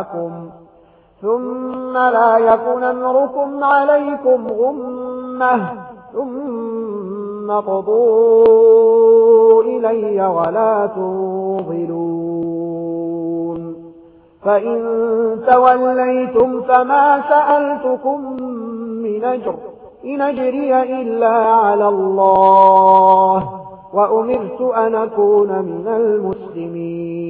معكم ثم لا يكن أمركم عليكم غمة ثم قضوا إلي ولا تنظلون فإن توليتم فما سألتكم من أجر إن أجري إلا على الله وأمرت أن أكون من المسلمين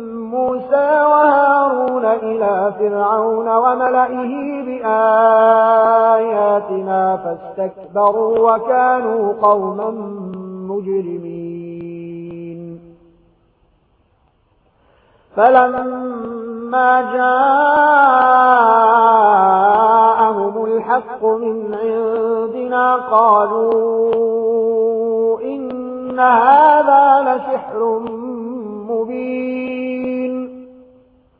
موسى وهارون إلى فرعون وملئه بآياتنا فاستكبروا وكانوا قوما مجرمين. فلما جاءهم الحق من عندنا قالوا إن هذا لسحر مبين.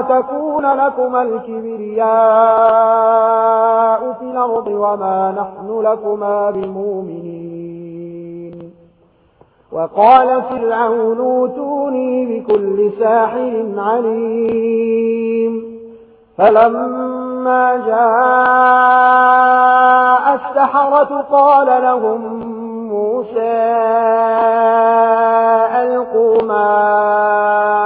تكون لكم الكبرياء في الأرض وما نحن لكما بمؤمنين وقال فرعون اوتوني بكل ساحر عليم فلما جاء السحرة قال لهم موسى ألقوا ما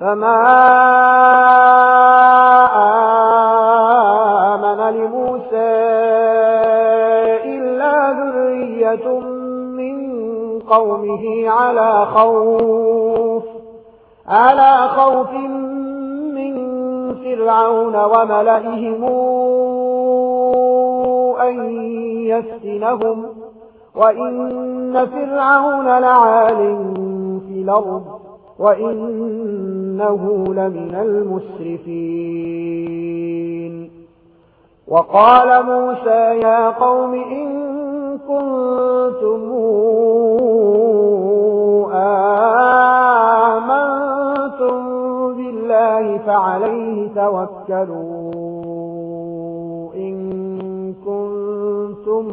فما آمن لموسى إلا ذرية من قومه على خوف على خوف من فرعون وملئهم أن يفتنهم وإن فرعون لعال في الأرض. وإنه لمن المسرفين وقال موسى يا قوم إن كنتم آمنتم بالله فعليه توكلوا إن كنتم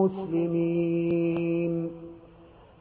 مسلمين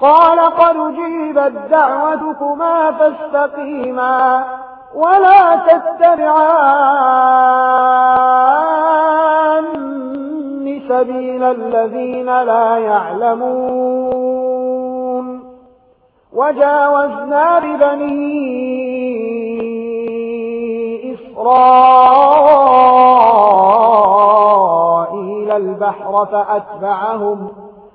قال قد جيبت دعوتكما فاستقيما ولا تتبعان سبيل الذين لا يعلمون. وجاوزنا ببني إسرائيل البحر فأتبعهم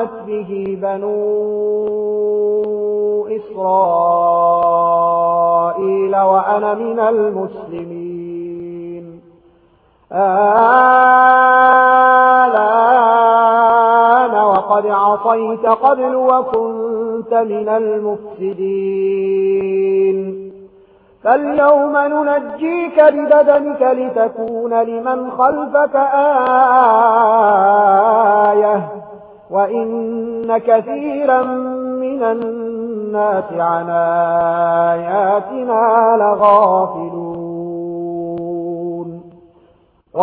كذبت به بنو إسرائيل وأنا من المسلمين آلان وقد عصيت قبل وكنت من المفسدين فاليوم ننجيك ببدنك لتكون لمن خلفك آية وَإِنَّ كَثِيرًا مِنَ النَّاسِ عَنْ آيَاتِنَا لَغَافِلُونَ